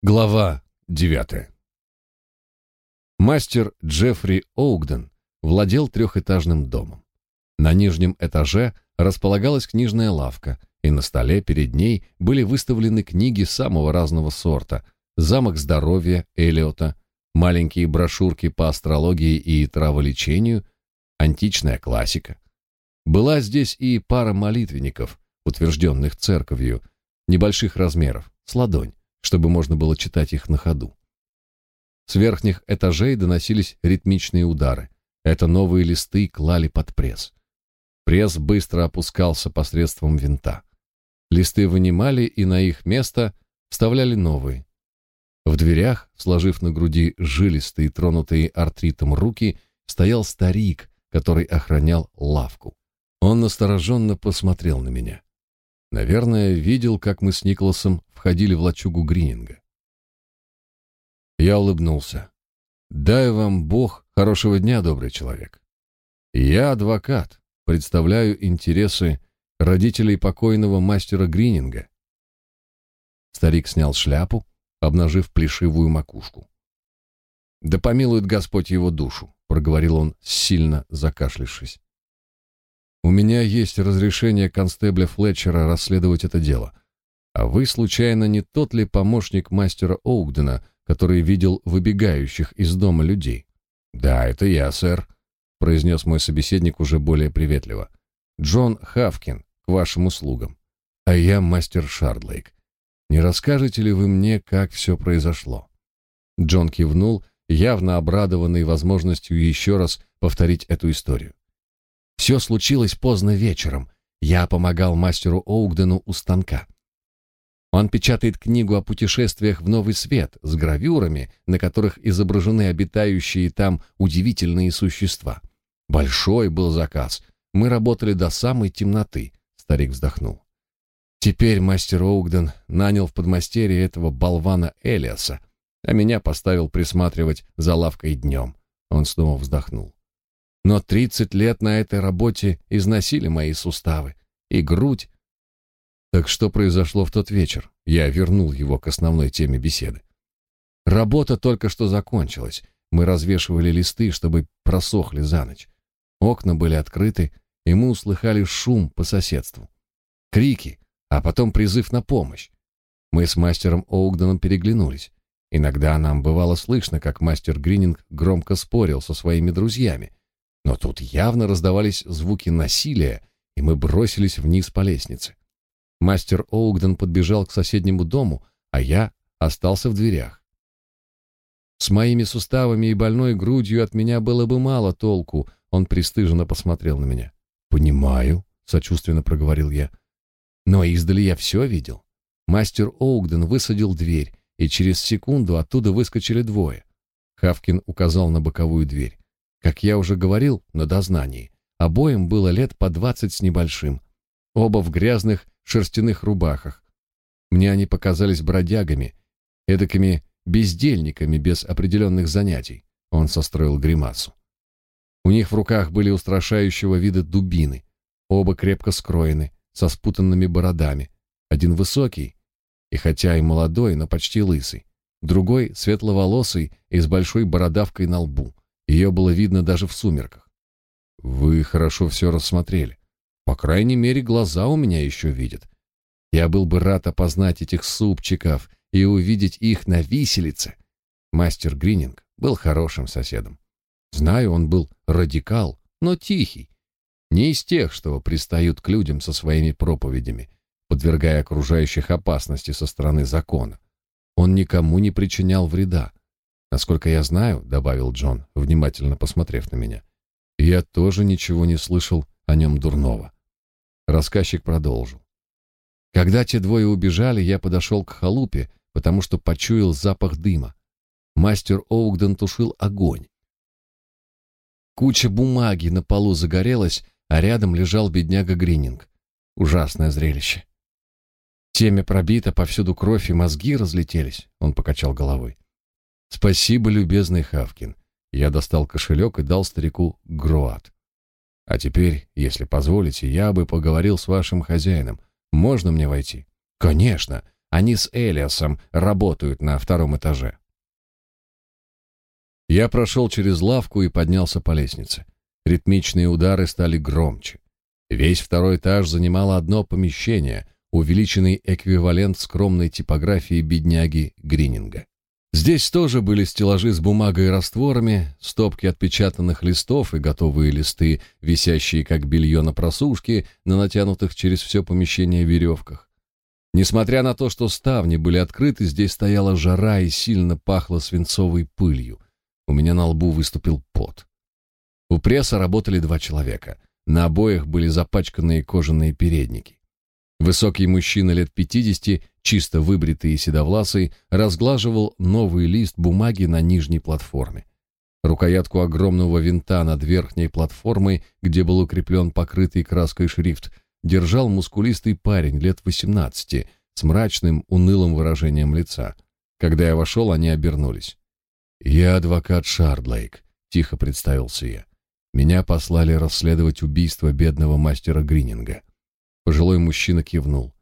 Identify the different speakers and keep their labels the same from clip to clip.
Speaker 1: Глава 9. Мастер Джеффри Оугден владел трехэтажным домом. На нижнем этаже располагалась книжная лавка, и на столе перед ней были выставлены книги самого разного сорта: Замок здоровья Элиота, маленькие брошюрки по астрологии и траволечению, античная классика. Была здесь и пара молитвенников, утвержденных церковью, небольших размеров, с ладонь чтобы можно было читать их на ходу. С верхних этажей доносились ритмичные удары. Это новые листы клали под пресс. Пресс быстро опускался посредством винта. Листы вынимали и на их место вставляли новые. В дверях, сложив на груди жилистые, тронутые артритом руки, стоял старик, который охранял лавку. Он настороженно посмотрел на меня. Наверное, видел, как мы с Николасом входили в лачугу Грининга. Я улыбнулся. «Дай вам Бог хорошего дня, добрый человек. Я адвокат, представляю интересы родителей покойного мастера Грининга». Старик снял шляпу, обнажив плешивую макушку. «Да помилует Господь его душу», — проговорил он, сильно закашлявшись. У меня есть разрешение констебля Флетчера расследовать это дело. А вы случайно не тот ли помощник мастера Оугдена, который видел выбегающих из дома людей? Да, это я, сэр, произнес мой собеседник уже более приветливо. Джон Хавкин, к вашим услугам. А я мастер Шардлейк. Не расскажете ли вы мне, как все произошло? Джон кивнул, явно обрадованный возможностью еще раз повторить эту историю. Все случилось поздно вечером. Я помогал мастеру Оугдену у станка. Он печатает книгу о путешествиях в Новый Свет с гравюрами, на которых изображены обитающие там удивительные существа. Большой был заказ. Мы работали до самой темноты. Старик вздохнул. Теперь мастер Оугден нанял в подмастерье этого болвана Элиаса, а меня поставил присматривать за лавкой днем. Он снова вздохнул. Но 30 лет на этой работе износили мои суставы и грудь. Так что произошло в тот вечер? Я вернул его к основной теме беседы. Работа только что закончилась. Мы развешивали листы, чтобы просохли за ночь. Окна были открыты, и мы услыхали шум по соседству. Крики, а потом призыв на помощь. Мы с мастером Оугденом переглянулись. Иногда нам бывало слышно, как мастер Грининг громко спорил со своими друзьями, но тут явно раздавались звуки насилия, и мы бросились вниз по лестнице. Мастер Оугден подбежал к соседнему дому, а я остался в дверях. С моими суставами и больной грудью от меня было бы мало толку, он пристыженно посмотрел на меня. «Понимаю», — сочувственно проговорил я. «Но издали я все видел. Мастер Оугден высадил дверь, и через секунду оттуда выскочили двое. Хавкин указал на боковую дверь. Как я уже говорил на дознании, обоим было лет по двадцать с небольшим. Оба в грязных шерстяных рубахах. Мне они показались бродягами, эдакими бездельниками без определенных занятий. Он состроил гримасу. У них в руках были устрашающего вида дубины. Оба крепко скроены, со спутанными бородами. Один высокий, и хотя и молодой, но почти лысый. Другой светловолосый и с большой бородавкой на лбу. Ее было видно даже в сумерках. Вы хорошо все рассмотрели. По крайней мере, глаза у меня еще видят. Я был бы рад опознать этих супчиков и увидеть их на виселице. Мастер Грининг был хорошим соседом. Знаю, он был радикал, но тихий. Не из тех, что пристают к людям со своими проповедями, подвергая окружающих опасности со стороны закона. Он никому не причинял вреда, Насколько я знаю, добавил Джон, внимательно посмотрев на меня, я тоже ничего не слышал о нем дурного. Рассказчик продолжил. Когда те двое убежали, я подошел к халупе, потому что почуял запах дыма. Мастер Оугден тушил огонь. Куча бумаги на полу загорелась, а рядом лежал бедняга Грининг. Ужасное зрелище. Темя пробита, повсюду кровь и мозги разлетелись, он покачал головой. Спасибо, любезный Хавкин. Я достал кошелек и дал старику гроат. А теперь, если позволите, я бы поговорил с вашим хозяином. Можно мне войти? Конечно. Они с Элиасом работают на втором этаже. Я прошел через лавку и поднялся по лестнице. Ритмичные удары стали громче. Весь второй этаж занимало одно помещение, увеличенный эквивалент скромной типографии бедняги Грининга. Здесь тоже были стеллажи с бумагой и растворами, стопки отпечатанных листов и готовые листы, висящие как белье на просушке, на натянутых через все помещение веревках. Несмотря на то, что ставни были открыты, здесь стояла жара и сильно пахло свинцовой пылью. У меня на лбу выступил пот. У пресса работали два человека. На обоих были запачканные кожаные передники. Высокий мужчина лет пятидесяти, чисто выбритый и седовласый, разглаживал новый лист бумаги на нижней платформе. Рукоятку огромного винта над верхней платформой, где был укреплен покрытый краской шрифт, держал мускулистый парень лет восемнадцати с мрачным, унылым выражением лица. Когда я вошел, они обернулись. «Я адвокат Шардлейк», — тихо представился я. «Меня послали расследовать убийство бедного мастера Грининга». Пожилой мужчина кивнул.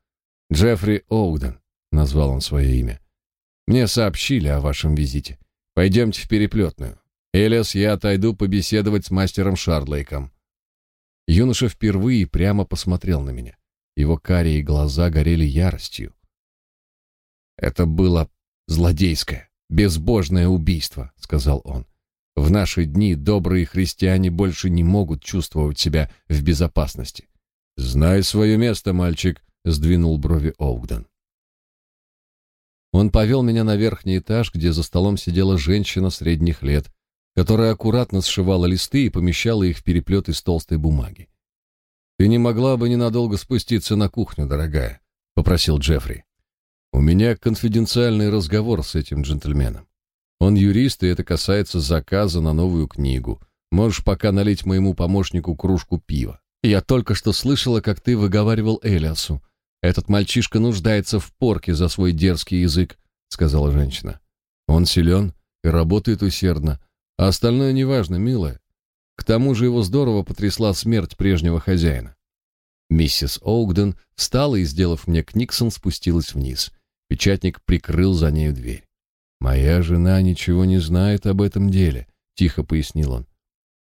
Speaker 1: «Джеффри Оуден», — назвал он свое имя. «Мне сообщили о вашем визите. Пойдемте в переплетную. Элиас, я отойду побеседовать с мастером Шардлейком». Юноша впервые прямо посмотрел на меня. Его карие глаза горели яростью. Это было злодейское, безбожное убийство, сказал он. В наши дни добрые христиане больше не могут чувствовать себя в безопасности. Знай свое место, мальчик, сдвинул брови Оугден. Он повел меня на верхний этаж, где за столом сидела женщина средних лет, которая аккуратно сшивала листы и помещала их в переплет из толстой бумаги. «Ты не могла бы ненадолго спуститься на кухню, дорогая?» — попросил Джеффри. У меня конфиденциальный разговор с этим джентльменом. Он юрист, и это касается заказа на новую книгу. Можешь пока налить моему помощнику кружку пива. Я только что слышала, как ты выговаривал Элиасу. Этот мальчишка нуждается в порке за свой дерзкий язык, сказала женщина. Он силен и работает усердно, а остальное неважно, милая. К тому же его здорово потрясла смерть прежнего хозяина. Миссис Оугден встала и, сделав мне книксон, спустилась вниз. Печатник прикрыл за нею дверь. «Моя жена ничего не знает об этом деле», — тихо пояснил он.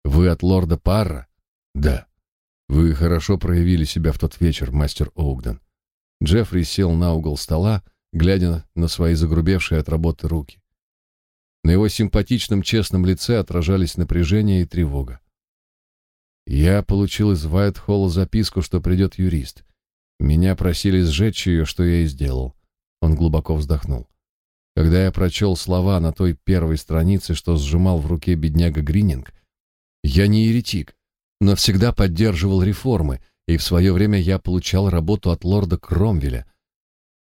Speaker 1: «Вы от лорда Парра?» «Да». «Вы хорошо проявили себя в тот вечер, мастер Оугден». Джеффри сел на угол стола, глядя на свои загрубевшие от работы руки. На его симпатичном честном лице отражались напряжение и тревога. Я получил из Вайтхолла записку, что придет юрист. Меня просили сжечь ее, что я и сделал. Он глубоко вздохнул. Когда я прочел слова на той первой странице, что сжимал в руке бедняга Грининг, я не еретик, но всегда поддерживал реформы, и в свое время я получал работу от лорда Кромвеля.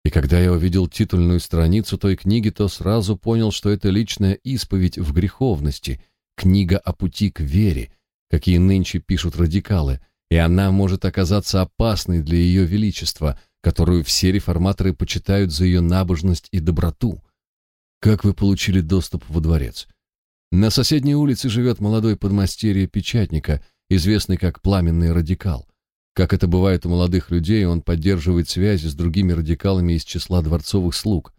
Speaker 1: И когда я увидел титульную страницу той книги, то сразу понял, что это личная исповедь в греховности, книга о пути к вере, какие нынче пишут радикалы, и она может оказаться опасной для ее величества — которую все реформаторы почитают за ее набожность и доброту. Как вы получили доступ во дворец? На соседней улице живет молодой подмастерье печатника, известный как пламенный радикал. Как это бывает у молодых людей, он поддерживает связи с другими радикалами из числа дворцовых слуг.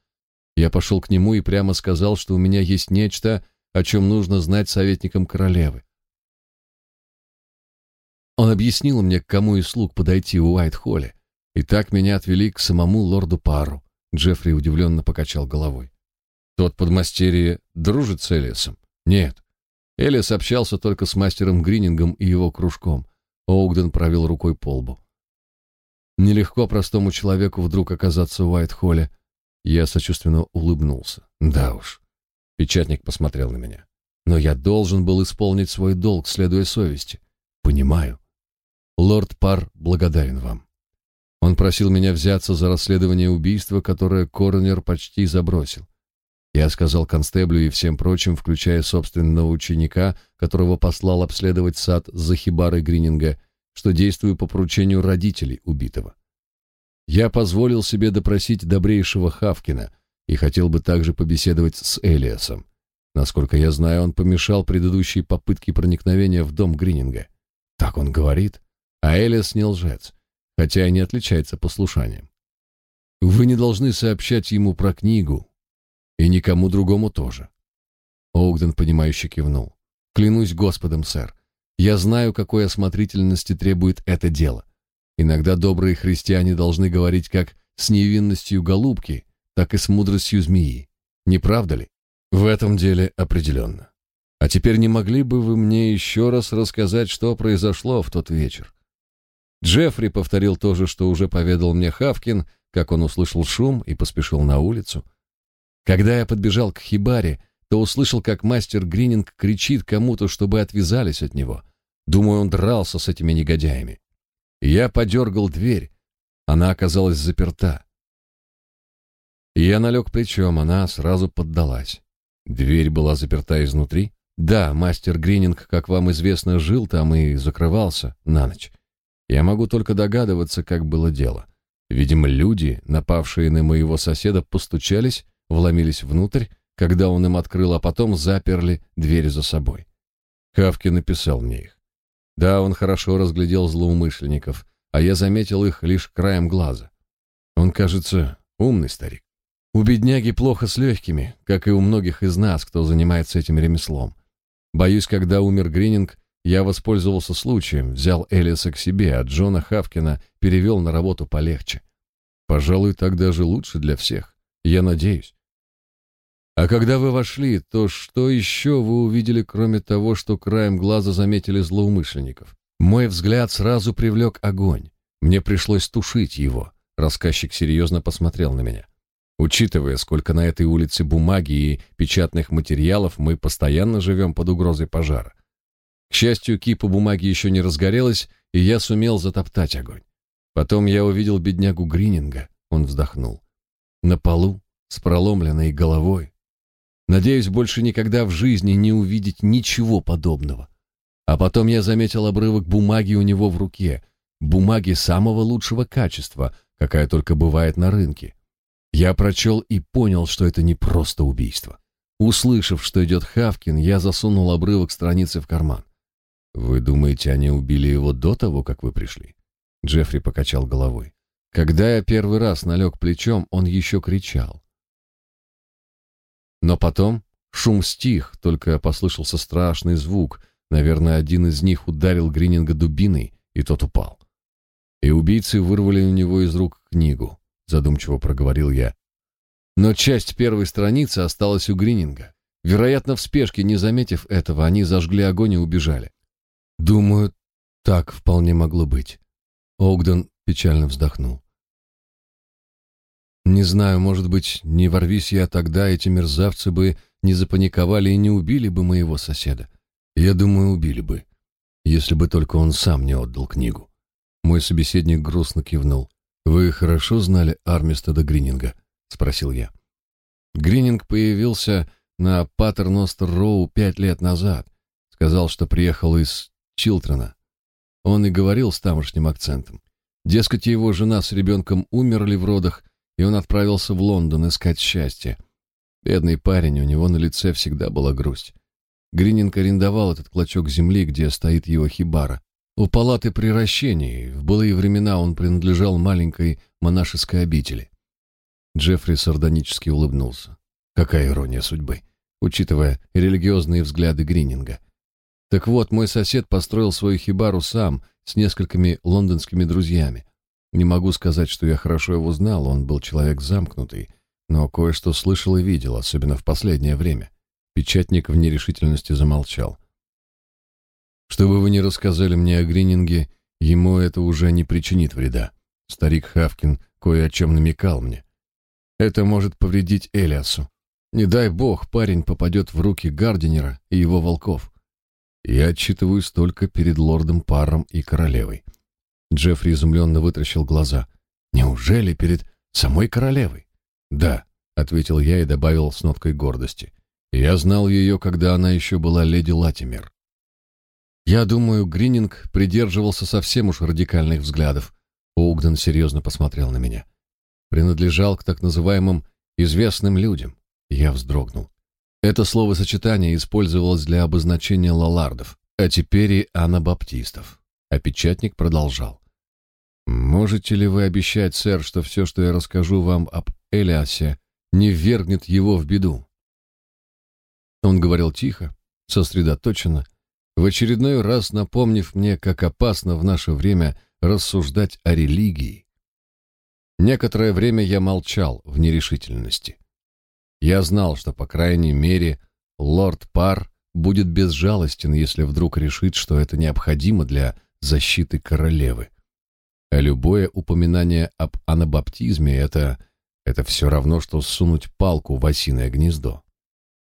Speaker 1: Я пошел к нему и прямо сказал, что у меня есть нечто, о чем нужно знать советникам королевы. Он объяснил мне, к кому из слуг подойти у Уайт-Холле. И так меня отвели к самому лорду Пару. Джеффри удивленно покачал головой. Тот подмастерье дружит с Элиасом? Нет. Элиас общался только с мастером Гринингом и его кружком. Оугден провел рукой по лбу. Нелегко простому человеку вдруг оказаться в Уайт-Холле. Я сочувственно улыбнулся. Да уж. Печатник посмотрел на меня. Но я должен был исполнить свой долг, следуя совести. Понимаю. Лорд Пар благодарен вам. Он просил меня взяться за расследование убийства, которое коронер почти забросил. Я сказал констеблю и всем прочим, включая собственного ученика, которого послал обследовать сад за хибарой Грининга, что действую по поручению родителей убитого. Я позволил себе допросить добрейшего Хавкина и хотел бы также побеседовать с Элиасом. Насколько я знаю, он помешал предыдущей попытке проникновения в дом Грининга. Так он говорит. А Элиас не лжец хотя и не отличается послушанием. Вы не должны сообщать ему про книгу. И никому другому тоже. Оугден, понимающе кивнул. Клянусь Господом, сэр. Я знаю, какой осмотрительности требует это дело. Иногда добрые христиане должны говорить как с невинностью голубки, так и с мудростью змеи. Не правда ли? В этом деле определенно. А теперь не могли бы вы мне еще раз рассказать, что произошло в тот вечер? Джеффри повторил то же, что уже поведал мне Хавкин, как он услышал шум и поспешил на улицу. Когда я подбежал к хибаре, то услышал, как мастер Грининг кричит кому-то, чтобы отвязались от него. Думаю, он дрался с этими негодяями. Я подергал дверь. Она оказалась заперта. Я налег плечом, она сразу поддалась. Дверь была заперта изнутри. Да, мастер Грининг, как вам известно, жил там и закрывался на ночь. Я могу только догадываться, как было дело. Видимо, люди, напавшие на моего соседа, постучались, вломились внутрь, когда он им открыл, а потом заперли дверь за собой. Хавки написал мне их. Да, он хорошо разглядел злоумышленников, а я заметил их лишь краем глаза. Он, кажется, умный старик. У бедняги плохо с легкими, как и у многих из нас, кто занимается этим ремеслом. Боюсь, когда умер Грининг, я воспользовался случаем, взял Элиса к себе, а Джона Хавкина перевел на работу полегче. Пожалуй, так даже лучше для всех. Я надеюсь. А когда вы вошли, то что еще вы увидели, кроме того, что краем глаза заметили злоумышленников? Мой взгляд сразу привлек огонь. Мне пришлось тушить его. Рассказчик серьезно посмотрел на меня. Учитывая, сколько на этой улице бумаги и печатных материалов, мы постоянно живем под угрозой пожара. К счастью, кипа бумаги еще не разгорелась, и я сумел затоптать огонь. Потом я увидел беднягу Грининга, он вздохнул. На полу, с проломленной головой, Надеюсь, больше никогда в жизни не увидеть ничего подобного. А потом я заметил обрывок бумаги у него в руке, бумаги самого лучшего качества, какая только бывает на рынке. Я прочел и понял, что это не просто убийство. Услышав, что идет Хавкин, я засунул обрывок страницы в карман. «Вы думаете, они убили его до того, как вы пришли?» Джеффри покачал головой. Когда я первый раз налег плечом, он еще кричал. Но потом шум стих, только послышался страшный звук. Наверное, один из них ударил Грининга дубиной, и тот упал. И убийцы вырвали у него из рук книгу, задумчиво проговорил я. Но часть первой страницы осталась у Грининга. Вероятно, в спешке, не заметив этого, они зажгли огонь и убежали. Думаю, так вполне могло быть. Огден печально вздохнул. Не знаю, может быть, не ворвись я тогда, эти мерзавцы бы не запаниковали и не убили бы моего соседа. Я думаю, убили бы, если бы только он сам не отдал книгу. Мой собеседник грустно кивнул. Вы хорошо знали Армистеда Грининга, спросил я. Грининг появился на Паттерностер-Роу пять лет назад. Сказал, что приехал из Чилтрона. Он и говорил с тамошним акцентом. Дескать, его жена с ребенком умерли в родах, и он отправился в Лондон искать счастье. Бедный парень, у него на лице всегда была грусть. Грининг арендовал этот клочок земли, где стоит его хибара. У палаты приращений, в былые времена он принадлежал маленькой монашеской обители. Джеффри сардонически улыбнулся. Какая ирония судьбы, учитывая религиозные взгляды Грининга. Так вот, мой сосед построил свою хибару сам, с несколькими лондонскими друзьями. Не могу сказать, что я хорошо его знал, он был человек замкнутый, но кое-что слышал и видел, особенно в последнее время. Печатник в нерешительности замолчал. Что бы вы ни рассказали мне о Грининге, ему это уже не причинит вреда. Старик Хавкин кое о чем намекал мне. Это может повредить Элиасу. Не дай бог, парень попадет в руки Гардинера и его волков. Я отчитываюсь только перед лордом Паром и королевой. Джеффри изумленно вытаращил глаза. «Неужели перед самой королевой?» «Да», — ответил я и добавил с ноткой гордости. «Я знал ее, когда она еще была леди Латимер». Я думаю, Грининг придерживался совсем уж радикальных взглядов. Оугден серьезно посмотрел на меня. Принадлежал к так называемым «известным людям». Я вздрогнул. Это словосочетание использовалось для обозначения лалардов, а теперь и анабаптистов. А печатник продолжал. Можете ли вы обещать, сэр, что все, что я расскажу вам об Элиасе, не ввергнет его в беду? Он говорил тихо, сосредоточенно, в очередной раз напомнив мне, как опасно в наше время рассуждать о религии. Некоторое время я молчал в нерешительности. Я знал, что, по крайней мере, лорд Пар будет безжалостен, если вдруг решит, что это необходимо для защиты королевы. Любое упоминание об анабаптизме — это... это все равно, что сунуть палку в осиное гнездо.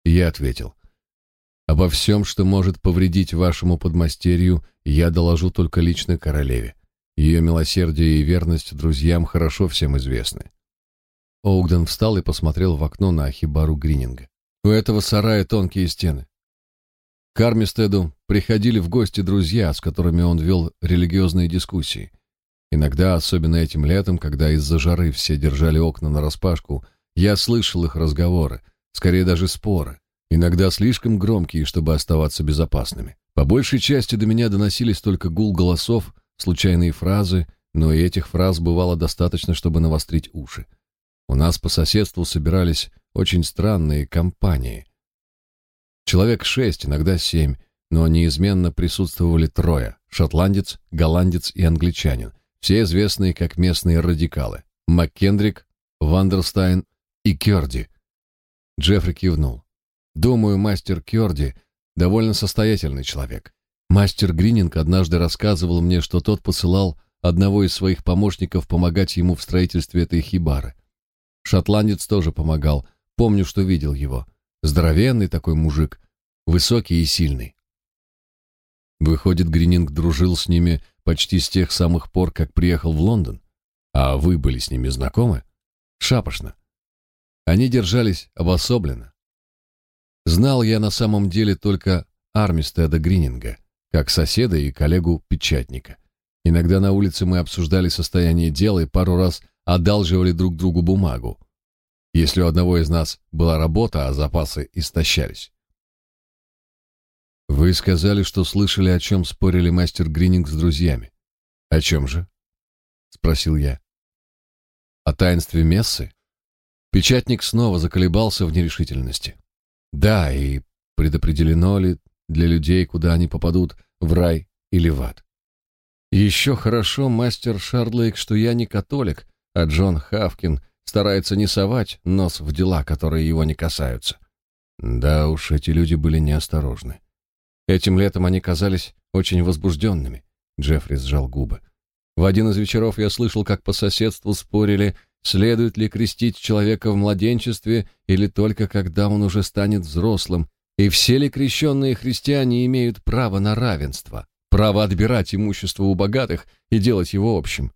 Speaker 1: Я ответил, «Обо всем, что может повредить вашему подмастерью, я доложу только лично королеве. Ее милосердие и верность друзьям хорошо всем известны». Оугден встал и посмотрел в окно на хибару Грининга. У этого сарая тонкие стены. К Армистеду приходили в гости друзья, с которыми он вел религиозные дискуссии. Иногда, особенно этим летом, когда из-за жары все держали окна нараспашку, я слышал их разговоры, скорее даже споры, иногда слишком громкие, чтобы оставаться безопасными. По большей части до меня доносились только гул голосов, случайные фразы, но и этих фраз бывало достаточно, чтобы навострить уши. У нас по соседству собирались очень странные компании. Человек шесть, иногда семь, но неизменно присутствовали трое — шотландец, голландец и англичанин, все известные как местные радикалы — МакКендрик, Вандерстайн и Кёрди. Джеффри кивнул. Думаю, мастер Кёрди довольно состоятельный человек. Мастер Грининг однажды рассказывал мне, что тот посылал одного из своих помощников помогать ему в строительстве этой хибары. Шотландец тоже помогал, помню, что видел его. Здоровенный такой мужик, высокий и сильный. Выходит, Грининг дружил с ними почти с тех самых пор, как приехал в Лондон. А вы были с ними знакомы? Шапошно. Они держались обособленно. Знал я на самом деле только Армистеда Грининга, как соседа и коллегу-печатника. Иногда на улице мы обсуждали состояние дела и пару раз одалживали друг другу бумагу, если у одного из нас была работа, а запасы истощались. Вы сказали, что слышали, о чем спорили мастер Грининг с друзьями. О чем же? спросил я. О таинстве мессы? Печатник снова заколебался в нерешительности. Да, и предопределено ли для людей, куда они попадут, в рай или в ад? Еще хорошо, мастер Шардлейк, что я не католик, а Джон Хавкин старается не совать нос в дела, которые его не касаются. Да уж, эти люди были неосторожны. Этим летом они казались очень возбужденными. Джеффри сжал губы. В один из вечеров я слышал, как по соседству спорили, следует ли крестить человека в младенчестве или только когда он уже станет взрослым, и все ли крещенные христиане имеют право на равенство, право отбирать имущество у богатых и делать его общим.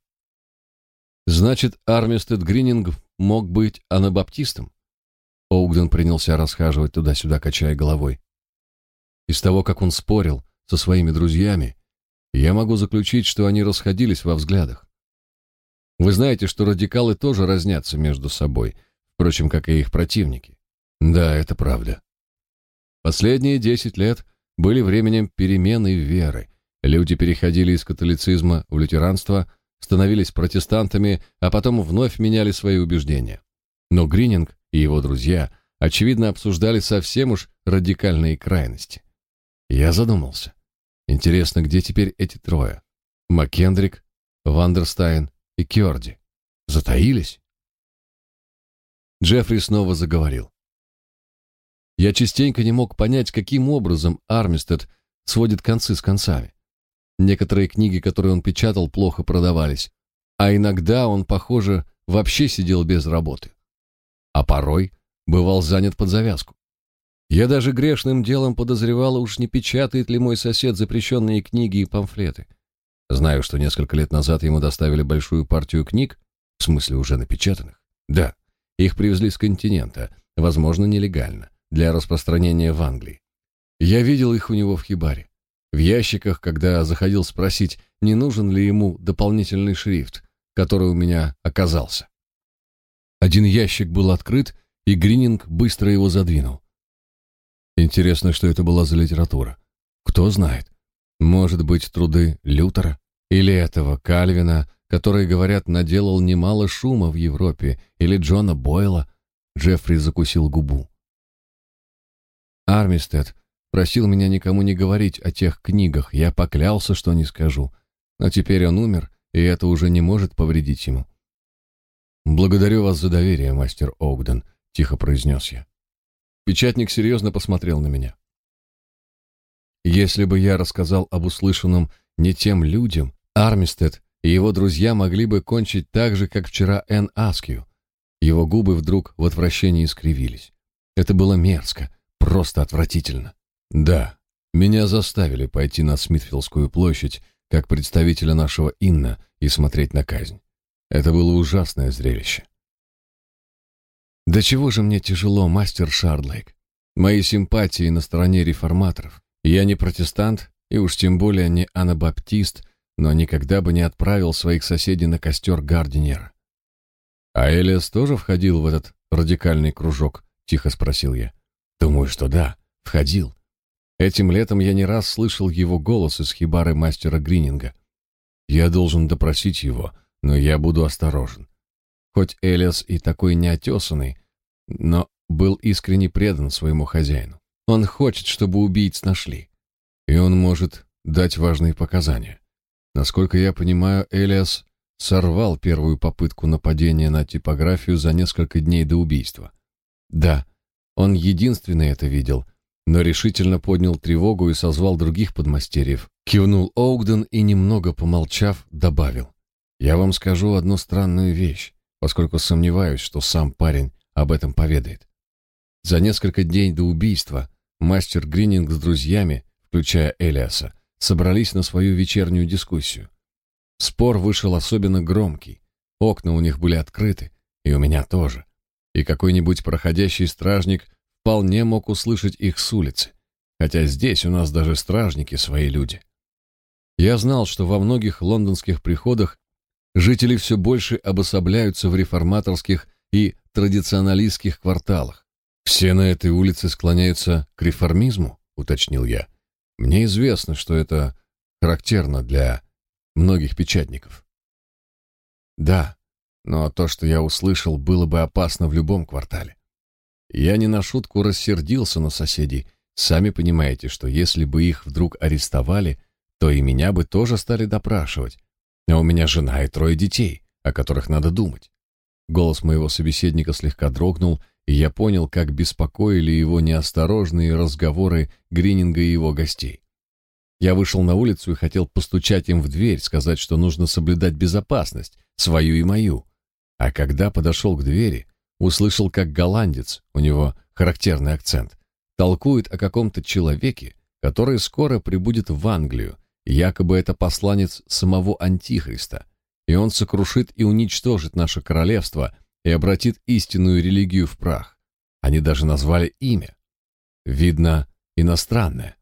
Speaker 1: Значит, Армистед Грининг мог быть анабаптистом? Оугден принялся расхаживать туда-сюда, качая головой. Из того, как он спорил со своими друзьями, я могу заключить, что они расходились во взглядах. Вы знаете, что радикалы тоже разнятся между собой, впрочем, как и их противники. Да, это правда. Последние десять лет были временем перемены веры. Люди переходили из католицизма в лютеранство, становились протестантами, а потом вновь меняли свои убеждения. Но Грининг и его друзья, очевидно, обсуждали совсем уж радикальные крайности. Я задумался. Интересно, где теперь эти трое? Маккендрик, Вандерстайн и Кёрди. Затаились? Джеффри снова заговорил. Я частенько не мог понять, каким образом Армистед сводит концы с концами. Некоторые книги, которые он печатал, плохо продавались, а иногда он, похоже, вообще сидел без работы. А порой бывал занят под завязку. Я даже грешным делом подозревала, уж не печатает ли мой сосед запрещенные книги и памфлеты. Знаю, что несколько лет назад ему доставили большую партию книг, в смысле уже напечатанных. Да, их привезли с континента, возможно, нелегально, для распространения в Англии. Я видел их у него в хибаре. В ящиках, когда заходил спросить, не нужен ли ему дополнительный шрифт, который у меня оказался. Один ящик был открыт, и Грининг быстро его задвинул. Интересно, что это была за литература. Кто знает? Может быть, труды Лютера или этого Кальвина, который, говорят, наделал немало шума в Европе, или Джона Бойла. Джеффри закусил губу. Армистед просил меня никому не говорить о тех книгах. Я поклялся, что не скажу. Но теперь он умер, и это уже не может повредить ему. «Благодарю вас за доверие, мастер Оугден», — тихо произнес я. Печатник серьезно посмотрел на меня. Если бы я рассказал об услышанном не тем людям, Армистед и его друзья могли бы кончить так же, как вчера Энн Аскью. Его губы вдруг в отвращении искривились. Это было мерзко, просто отвратительно. Да, меня заставили пойти на Смитфилдскую площадь как представителя нашего Инна и смотреть на казнь. Это было ужасное зрелище. Да чего же мне тяжело, мастер Шардлейк? Мои симпатии на стороне реформаторов. Я не протестант и уж тем более не анабаптист, но никогда бы не отправил своих соседей на костер Гардинера. А Элиас тоже входил в этот радикальный кружок, тихо спросил я. Думаю, что да, входил. Этим летом я не раз слышал его голос из хибары мастера Грининга. Я должен допросить его, но я буду осторожен. Хоть Элиас и такой неотесанный, но был искренне предан своему хозяину. Он хочет, чтобы убийц нашли. И он может дать важные показания. Насколько я понимаю, Элиас сорвал первую попытку нападения на типографию за несколько дней до убийства. Да, он единственный это видел, но решительно поднял тревогу и созвал других подмастерьев. Кивнул Оугден и, немного помолчав, добавил. «Я вам скажу одну странную вещь, поскольку сомневаюсь, что сам парень об этом поведает. За несколько дней до убийства мастер Грининг с друзьями, включая Элиаса, собрались на свою вечернюю дискуссию. Спор вышел особенно громкий. Окна у них были открыты, и у меня тоже. И какой-нибудь проходящий стражник вполне мог услышать их с улицы, хотя здесь у нас даже стражники свои люди. Я знал, что во многих лондонских приходах жители все больше обособляются в реформаторских и традиционалистских кварталах. Все на этой улице склоняются к реформизму, уточнил я. Мне известно, что это характерно для многих печатников. Да, но то, что я услышал, было бы опасно в любом квартале. Я не на шутку рассердился на соседей. Сами понимаете, что если бы их вдруг арестовали, то и меня бы тоже стали допрашивать. А у меня жена и трое детей, о которых надо думать. Голос моего собеседника слегка дрогнул, и я понял, как беспокоили его неосторожные разговоры Грининга и его гостей. Я вышел на улицу и хотел постучать им в дверь, сказать, что нужно соблюдать безопасность, свою и мою. А когда подошел к двери, услышал, как голландец, у него характерный акцент, толкует о каком-то человеке, который скоро прибудет в Англию, якобы это посланец самого Антихриста, и он сокрушит и уничтожит наше королевство и обратит истинную религию в прах. Они даже назвали имя. Видно, иностранное.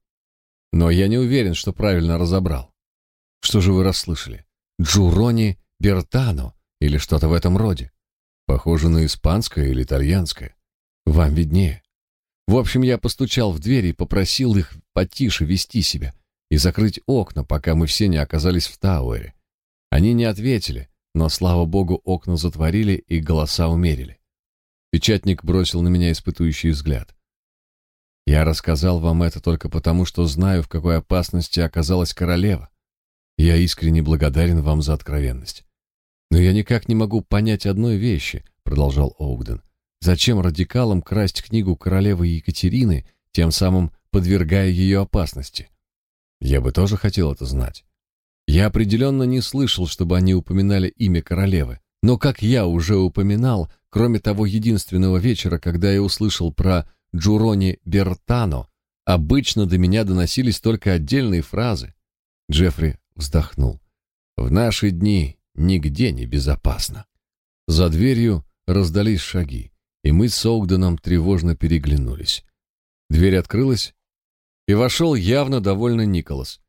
Speaker 1: Но я не уверен, что правильно разобрал. Что же вы расслышали? Джурони Бертано или что-то в этом роде? Похоже на испанское или итальянское. Вам виднее. В общем, я постучал в дверь и попросил их потише вести себя и закрыть окна, пока мы все не оказались в Тауэре. Они не ответили, но, слава богу, окна затворили и голоса умерили. Печатник бросил на меня испытующий взгляд. Я рассказал вам это только потому, что знаю, в какой опасности оказалась королева. Я искренне благодарен вам за откровенность. Но я никак не могу понять одной вещи, продолжал Оугден. Зачем радикалам красть книгу королевы Екатерины, тем самым подвергая ее опасности? Я бы тоже хотел это знать. Я определенно не слышал, чтобы они упоминали имя королевы, но как я уже упоминал, кроме того единственного вечера, когда я услышал про Джурони Бертано, обычно до меня доносились только отдельные фразы. Джеффри вздохнул. В наши дни нигде не безопасно. За дверью раздались шаги, и мы с Огденом тревожно переглянулись. Дверь открылась, и вошел явно довольный Николас.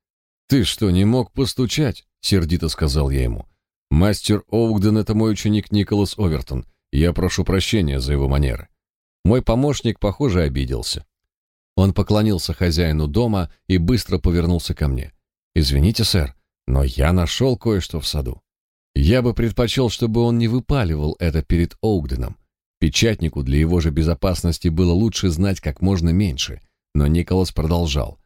Speaker 1: «Ты что, не мог постучать?» — сердито сказал я ему. «Мастер Оугден — это мой ученик Николас Овертон. Я прошу прощения за его манеры». Мой помощник, похоже, обиделся. Он поклонился хозяину дома и быстро повернулся ко мне. «Извините, сэр, но я нашел кое-что в саду». Я бы предпочел, чтобы он не выпаливал это перед Оугденом. Печатнику для его же безопасности было лучше знать как можно меньше, но Николас продолжал.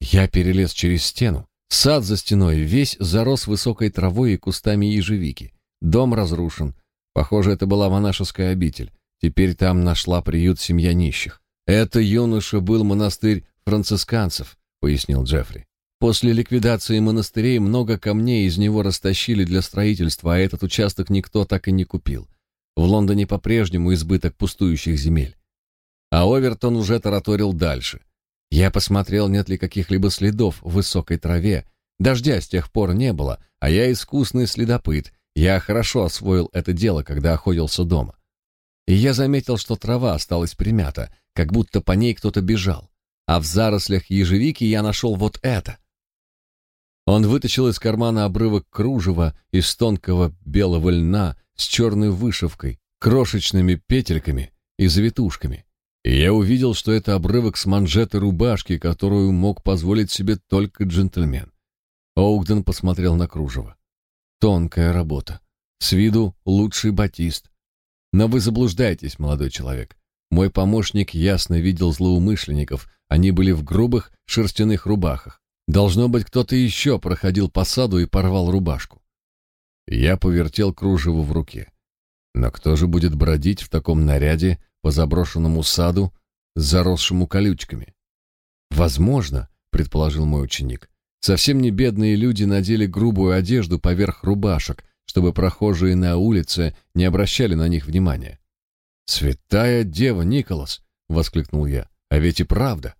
Speaker 1: Я перелез через стену. Сад за стеной весь зарос высокой травой и кустами ежевики. Дом разрушен. Похоже, это была монашеская обитель. Теперь там нашла приют семья нищих. Это юноша был монастырь францисканцев, пояснил Джеффри. После ликвидации монастырей много камней из него растащили для строительства, а этот участок никто так и не купил. В Лондоне по-прежнему избыток пустующих земель. А Овертон уже тараторил дальше. Я посмотрел, нет ли каких-либо следов в высокой траве. Дождя с тех пор не было, а я искусный следопыт. Я хорошо освоил это дело, когда охотился дома. И я заметил, что трава осталась примята, как будто по ней кто-то бежал. А в зарослях ежевики я нашел вот это. Он вытащил из кармана обрывок кружева из тонкого белого льна с черной вышивкой, крошечными петельками и завитушками. И я увидел, что это обрывок с манжеты рубашки, которую мог позволить себе только джентльмен. Оугден посмотрел на кружево. Тонкая работа. С виду лучший батист. Но вы заблуждаетесь, молодой человек. Мой помощник ясно видел злоумышленников. Они были в грубых шерстяных рубахах. Должно быть, кто-то еще проходил по саду и порвал рубашку. Я повертел кружево в руке. Но кто же будет бродить в таком наряде по заброшенному саду, заросшему колючками? Возможно, предположил мой ученик, совсем не бедные люди надели грубую одежду поверх рубашек, чтобы прохожие на улице не обращали на них внимания. «Святая дева, Николас!» — воскликнул я. «А ведь и правда!»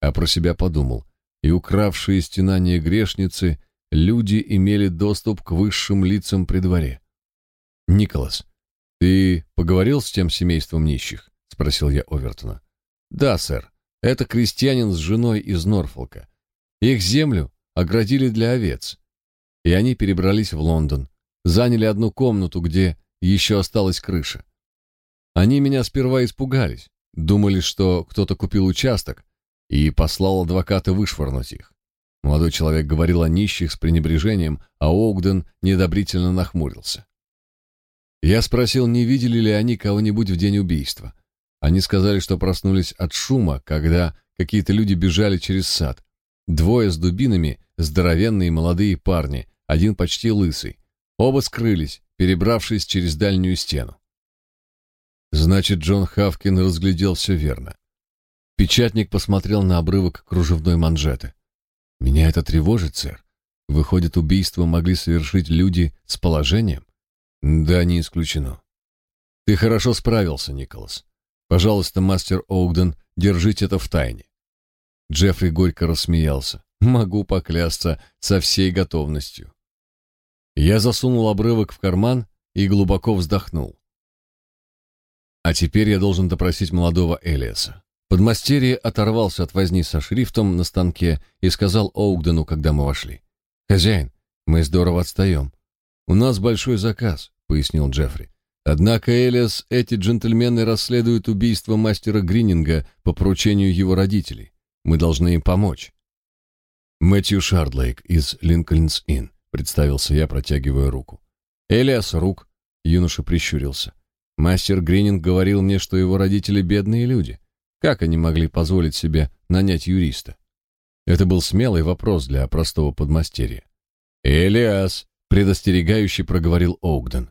Speaker 1: А про себя подумал и укравшие стенания грешницы, люди имели доступ к высшим лицам при дворе. «Николас, ты поговорил с тем семейством нищих?» — спросил я Овертона. «Да, сэр. Это крестьянин с женой из Норфолка. Их землю оградили для овец, и они перебрались в Лондон, заняли одну комнату, где еще осталась крыша. Они меня сперва испугались, думали, что кто-то купил участок, и послал адвоката вышвырнуть их. Молодой человек говорил о нищих с пренебрежением, а Огден недобрительно нахмурился. Я спросил, не видели ли они кого-нибудь в день убийства. Они сказали, что проснулись от шума, когда какие-то люди бежали через сад. Двое с дубинами, здоровенные молодые парни, один почти лысый. Оба скрылись, перебравшись через дальнюю стену. Значит, Джон Хавкин разглядел все верно. Печатник посмотрел на обрывок кружевной манжеты. Меня это тревожит, сэр. Выходит, убийство могли совершить люди с положением? Да, не исключено. Ты хорошо справился, Николас. Пожалуйста, мастер Оугден, держите это в тайне. Джеффри горько рассмеялся. Могу поклясться со всей готовностью. Я засунул обрывок в карман и глубоко вздохнул. А теперь я должен допросить молодого Элиаса. Подмастерье оторвался от возни со шрифтом на станке и сказал Оугдену, когда мы вошли. «Хозяин, мы здорово отстаем. У нас большой заказ», — пояснил Джеффри. «Однако, Элиас, эти джентльмены расследуют убийство мастера Грининга по поручению его родителей. Мы должны им помочь». «Мэтью Шардлейк из Линкольнс-Инн», — представился я, протягивая руку. «Элиас Рук», — юноша прищурился. «Мастер Грининг говорил мне, что его родители бедные люди». Как они могли позволить себе нанять юриста? Это был смелый вопрос для простого подмастерья. «Элиас!» — предостерегающе проговорил Оугден.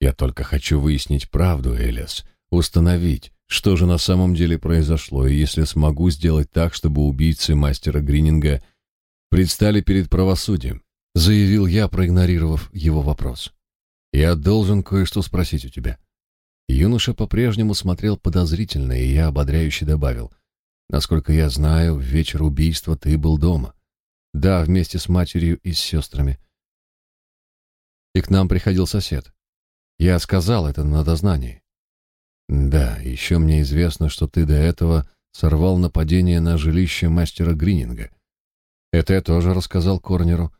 Speaker 1: «Я только хочу выяснить правду, Элиас, установить, что же на самом деле произошло, и если смогу сделать так, чтобы убийцы мастера Грининга предстали перед правосудием», — заявил я, проигнорировав его вопрос. «Я должен кое-что спросить у тебя». Юноша по-прежнему смотрел подозрительно, и я ободряюще добавил. «Насколько я знаю, в вечер убийства ты был дома. Да, вместе с матерью и с сестрами. И к нам приходил сосед. Я сказал это на дознании. Да, еще мне известно, что ты до этого сорвал нападение на жилище мастера Грининга. Это я тоже рассказал Корнеру.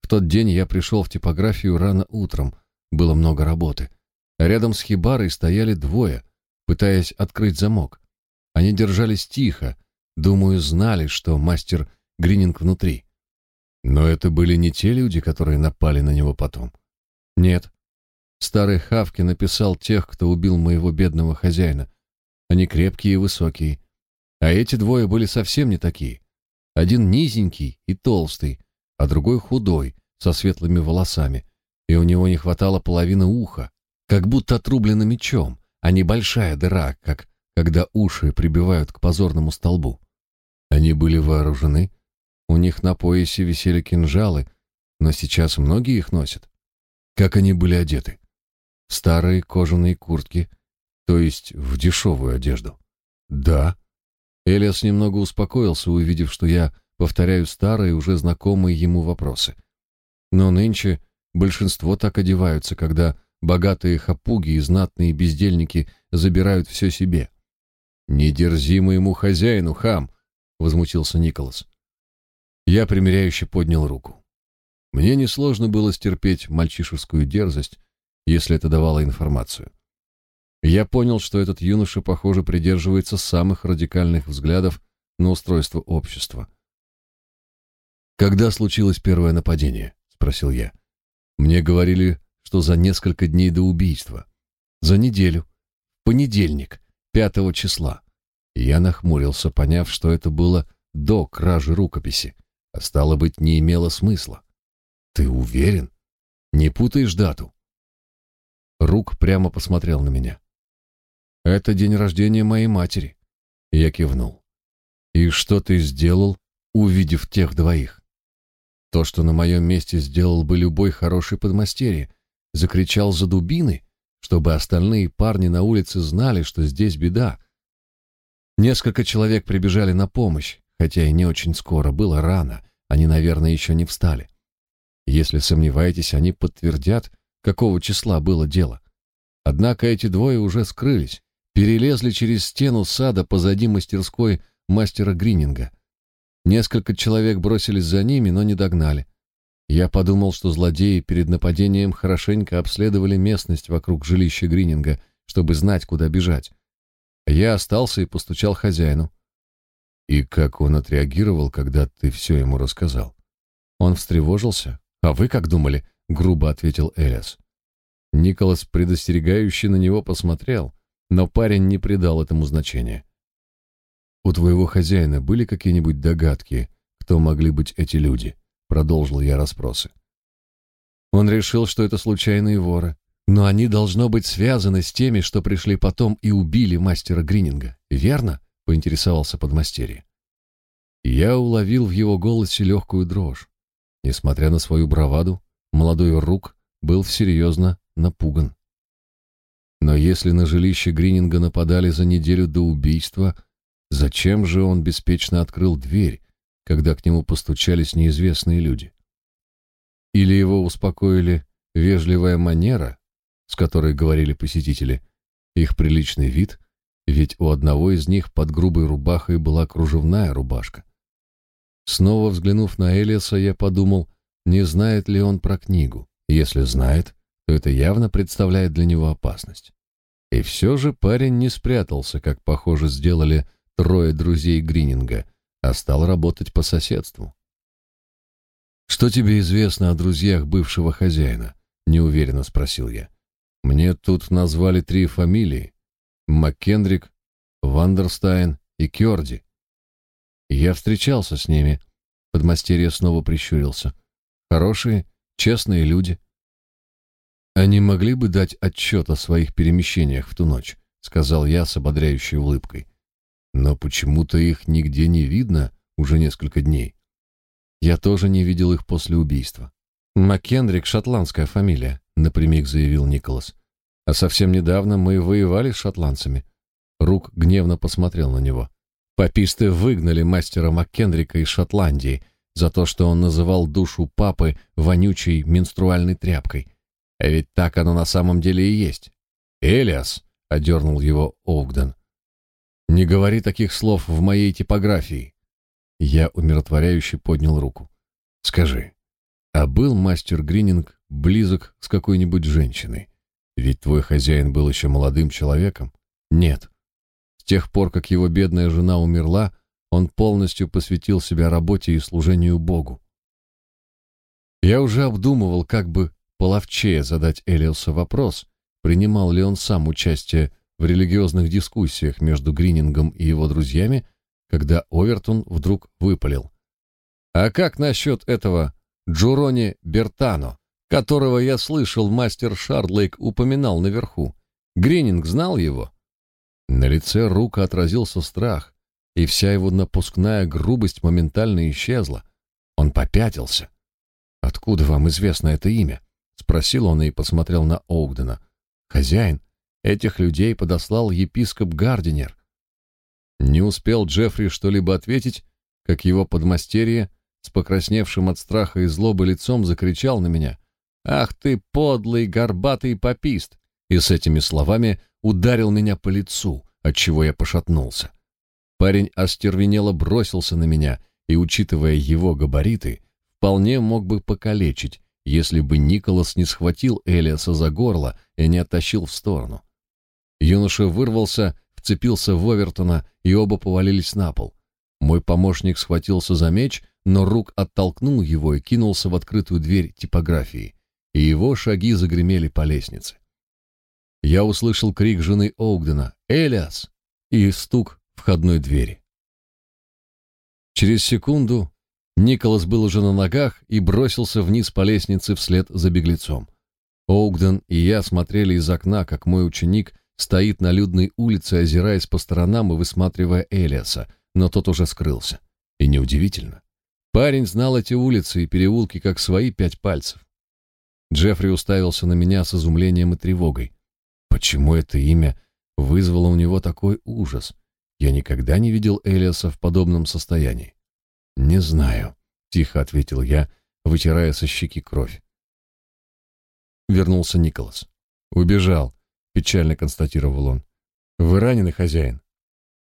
Speaker 1: В тот день я пришел в типографию рано утром, было много работы. Рядом с хибарой стояли двое, пытаясь открыть замок. Они держались тихо, думаю, знали, что мастер Грининг внутри. Но это были не те люди, которые напали на него потом. Нет. Старый Хавки написал тех, кто убил моего бедного хозяина. Они крепкие и высокие. А эти двое были совсем не такие. Один низенький и толстый, а другой худой, со светлыми волосами, и у него не хватало половины уха, как будто отрублено мечом, а не большая дыра, как когда уши прибивают к позорному столбу. Они были вооружены, у них на поясе висели кинжалы, но сейчас многие их носят. Как они были одеты? Старые кожаные куртки, то есть в дешевую одежду. Да. Элиас немного успокоился, увидев, что я повторяю старые, уже знакомые ему вопросы. Но нынче большинство так одеваются, когда богатые хапуги и знатные бездельники забирают все себе. «Не дерзи моему хозяину, хам!» — возмутился Николас. Я примиряюще поднял руку. Мне несложно было стерпеть мальчишескую дерзость, если это давало информацию. Я понял, что этот юноша, похоже, придерживается самых радикальных взглядов на устройство общества. «Когда случилось первое нападение?» — спросил я. «Мне говорили, что за несколько дней до убийства. За неделю. Понедельник, пятого числа». Я нахмурился, поняв, что это было до кражи рукописи, а стало быть, не имело смысла. «Ты уверен? Не путаешь дату?» Рук прямо посмотрел на меня. «Это день рождения моей матери». Я кивнул. «И что ты сделал, увидев тех двоих?» То, что на моем месте сделал бы любой хороший подмастерье, закричал за дубины, чтобы остальные парни на улице знали, что здесь беда. Несколько человек прибежали на помощь, хотя и не очень скоро, было рано, они, наверное, еще не встали. Если сомневаетесь, они подтвердят, какого числа было дело. Однако эти двое уже скрылись, перелезли через стену сада позади мастерской мастера Грининга. Несколько человек бросились за ними, но не догнали. Я подумал, что злодеи перед нападением хорошенько обследовали местность вокруг жилища Грининга, чтобы знать, куда бежать. Я остался и постучал хозяину. И как он отреагировал, когда ты все ему рассказал? Он встревожился. А вы как думали? Грубо ответил Элиас. Николас предостерегающе на него посмотрел, но парень не придал этому значения. У твоего хозяина были какие-нибудь догадки, кто могли быть эти люди? Продолжил я расспросы. Он решил, что это случайные воры, но они должно быть связаны с теми, что пришли потом и убили мастера Грининга. Верно? поинтересовался подмастерье. Я уловил в его голосе легкую дрожь. Несмотря на свою браваду, молодой Рук был серьезно напуган. Но если на жилище Грининга нападали за неделю до убийства, Зачем же он беспечно открыл дверь, когда к нему постучались неизвестные люди? Или его успокоили вежливая манера, с которой говорили посетители, их приличный вид, ведь у одного из них под грубой рубахой была кружевная рубашка. Снова взглянув на Элиаса, я подумал, не знает ли он про книгу. Если знает, то это явно представляет для него опасность. И все же парень не спрятался, как, похоже, сделали трое друзей Грининга, а стал работать по соседству. «Что тебе известно о друзьях бывшего хозяина?» — неуверенно спросил я. «Мне тут назвали три фамилии — МакКендрик, Вандерстайн и Кёрди. Я встречался с ними». Подмастерье снова прищурился. «Хорошие, честные люди». «Они могли бы дать отчет о своих перемещениях в ту ночь», — сказал я с ободряющей улыбкой но почему-то их нигде не видно уже несколько дней. Я тоже не видел их после убийства. Маккендрик — шотландская фамилия, напрямик заявил Николас. А совсем недавно мы воевали с шотландцами. Рук гневно посмотрел на него. Паписты выгнали мастера Маккендрика из Шотландии за то, что он называл душу папы вонючей менструальной тряпкой. А ведь так оно на самом деле и есть. «Элиас!» — одернул его Оугден. Не говори таких слов в моей типографии. Я умиротворяюще поднял руку. Скажи, а был мастер Грининг близок с какой-нибудь женщиной? Ведь твой хозяин был еще молодым человеком. Нет. С тех пор, как его бедная жена умерла, он полностью посвятил себя работе и служению Богу. Я уже обдумывал, как бы половчее задать Элиосу вопрос, принимал ли он сам участие в религиозных дискуссиях между Гринингом и его друзьями, когда Овертон вдруг выпалил. «А как насчет этого Джурони Бертано, которого я слышал, мастер Шардлейк упоминал наверху? Грининг знал его?» На лице Рука отразился страх, и вся его напускная грубость моментально исчезла. Он попятился. «Откуда вам известно это имя?» — спросил он и посмотрел на Оугдена. «Хозяин, этих людей подослал епископ Гардинер». Не успел Джеффри что-либо ответить, как его подмастерье с покрасневшим от страха и злобы лицом закричал на меня. «Ах ты, подлый, горбатый попист!» И с этими словами ударил меня по лицу, отчего я пошатнулся. Парень остервенело бросился на меня и, учитывая его габариты, вполне мог бы покалечить, если бы Николас не схватил Элиаса за горло и не оттащил в сторону. Юноша вырвался, вцепился в Овертона, и оба повалились на пол. Мой помощник схватился за меч, но рук оттолкнул его и кинулся в открытую дверь типографии, и его шаги загремели по лестнице. Я услышал крик жены Оугдена «Элиас!» и стук входной двери. Через секунду Николас был уже на ногах и бросился вниз по лестнице вслед за беглецом. Оугден и я смотрели из окна, как мой ученик стоит на людной улице, озираясь по сторонам и высматривая Элиаса, но тот уже скрылся. И неудивительно. Парень знал эти улицы и переулки как свои пять пальцев. Джеффри уставился на меня с изумлением и тревогой. Почему это имя вызвало у него такой ужас? Я никогда не видел Элиаса в подобном состоянии. «Не знаю», — тихо ответил я, вытирая со щеки кровь. Вернулся Николас. «Убежал», — печально констатировал он. «Вы ранены, хозяин?»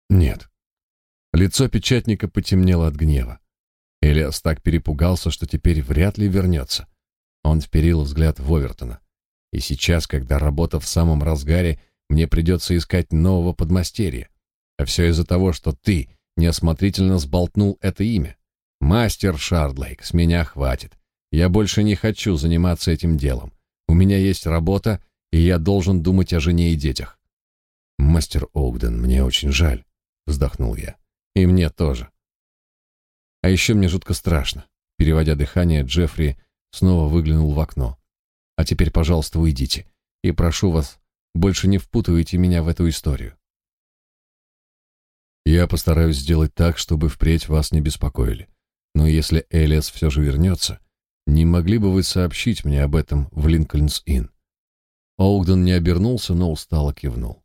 Speaker 1: «Нет». Лицо печатника потемнело от гнева. Элиас так перепугался, что теперь вряд ли вернется. Он вперил взгляд в Овертона. И сейчас, когда работа в самом разгаре, мне придется искать нового подмастерья. А все из-за того, что ты неосмотрительно сболтнул это имя. Мастер Шардлейк, с меня хватит. Я больше не хочу заниматься этим делом. У меня есть работа, и я должен думать о жене и детях. Мастер Оугден, мне очень жаль, вздохнул я. И мне тоже. А еще мне жутко страшно. Переводя дыхание, Джеффри снова выглянул в окно. А теперь, пожалуйста, уйдите. И прошу вас, больше не впутывайте меня в эту историю. Я постараюсь сделать так, чтобы впредь вас не беспокоили. Но если Элиас все же вернется, не могли бы вы сообщить мне об этом в Линкольнс-Инн?» Оугден не обернулся, но устало кивнул.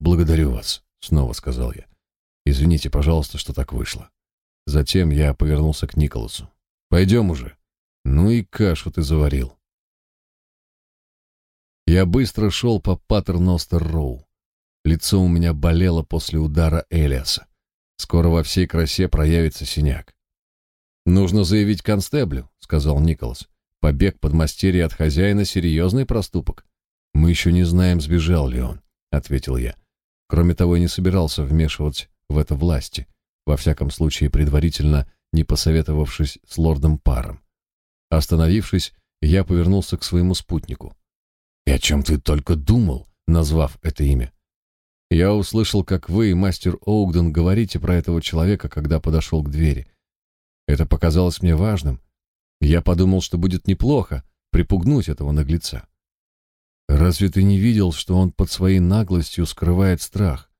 Speaker 1: «Благодарю вас», — снова сказал я. «Извините, пожалуйста, что так вышло». Затем я повернулся к Николасу. «Пойдем уже. Ну и кашу ты заварил». Я быстро шел по Паттерностер-Роу. Лицо у меня болело после удара Элиаса. Скоро во всей красе проявится синяк. «Нужно заявить констеблю», — сказал Николас. «Побег подмастерья от хозяина — серьезный проступок». «Мы еще не знаем, сбежал ли он», — ответил я. Кроме того, я не собирался вмешивать в это власти, во всяком случае предварительно не посоветовавшись с лордом Паром. Остановившись, я повернулся к своему спутнику. «И о чем ты только думал, назвав это имя?» Я услышал, как вы, мастер Оугден, говорите про этого человека, когда подошел к двери. Это показалось мне важным. Я подумал, что будет неплохо припугнуть этого наглеца. Разве ты не видел, что он под своей наглостью скрывает страх?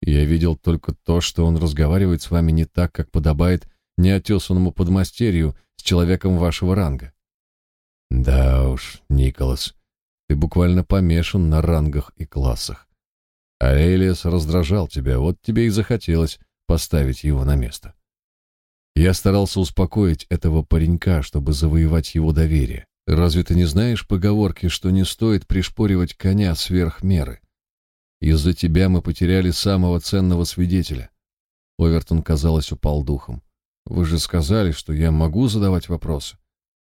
Speaker 1: Я видел только то, что он разговаривает с вами не так, как подобает неотесанному подмастерью с человеком вашего ранга. Да уж, Николас, ты буквально помешан на рангах и классах. А Элиас раздражал тебя, вот тебе и захотелось поставить его на место. Я старался успокоить этого паренька, чтобы завоевать его доверие. Разве ты не знаешь поговорки, что не стоит пришпоривать коня сверх меры? Из-за тебя мы потеряли самого ценного свидетеля. Овертон, казалось, упал духом. Вы же сказали, что я могу задавать вопросы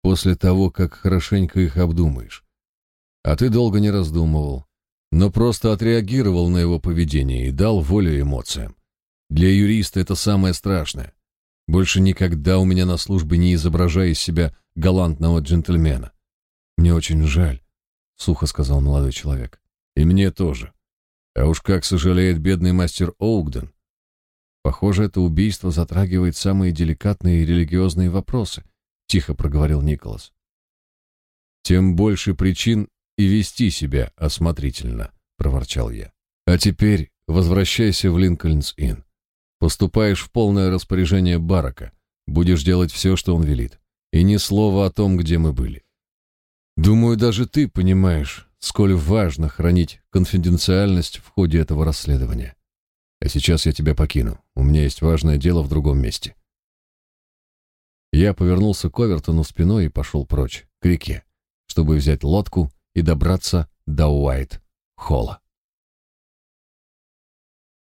Speaker 1: после того, как хорошенько их обдумаешь. А ты долго не раздумывал но просто отреагировал на его поведение и дал волю эмоциям. Для юриста это самое страшное. Больше никогда у меня на службе не изображай из себя галантного джентльмена. Мне очень жаль, сухо сказал молодой человек. И мне тоже. А уж как сожалеет бедный мастер Оугден. Похоже, это убийство затрагивает самые деликатные религиозные вопросы, тихо проговорил Николас. Тем больше причин и вести себя осмотрительно, проворчал я. А теперь возвращайся в Линкольнс-Инн. Поступаешь в полное распоряжение Барака. Будешь делать все, что он велит. И ни слова о том, где мы были. Думаю, даже ты понимаешь, сколь важно хранить конфиденциальность в ходе этого расследования. А сейчас я тебя покину. У меня есть важное дело в другом месте. Я повернулся к Овертону спиной и пошел прочь, к реке, чтобы взять лодку и добраться до Уайт-Холла.